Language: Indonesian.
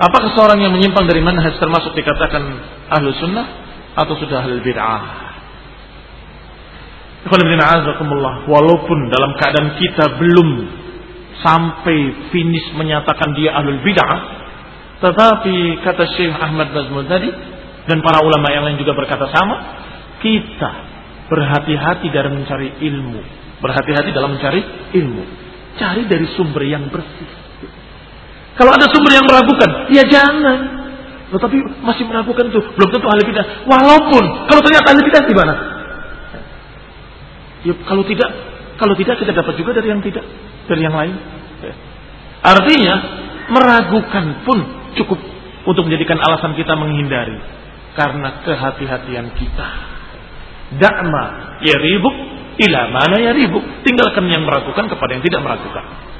Apakah seorang yang menyimpang dari manhaj termasuk dikatakan ahlu sunnah atau sudah ahli bid'ah? Walaupun dalam keadaan kita belum sampai finish menyatakan dia ahlul bid'ah, tetapi kata Syekh Ahmad Bazmul tadi dan para ulama yang lain juga berkata sama, kita berhati-hati dalam mencari ilmu, berhati-hati dalam mencari ilmu, cari dari sumber yang bersih. Kalau ada sumber yang meragukan, ya jangan. Tetapi masih meragukan itu, belum tentu ahli bidah. Walaupun kalau ternyata ahli bidah gimana? Ya, kalau tidak, kalau tidak kita dapat juga dari yang tidak, dari yang lain. Ya. Artinya meragukan pun cukup untuk menjadikan alasan kita menghindari karena kehati-hatian kita. Da'ma ya ribuk ila mana ya ribuk. Tinggalkan yang meragukan kepada yang tidak meragukan.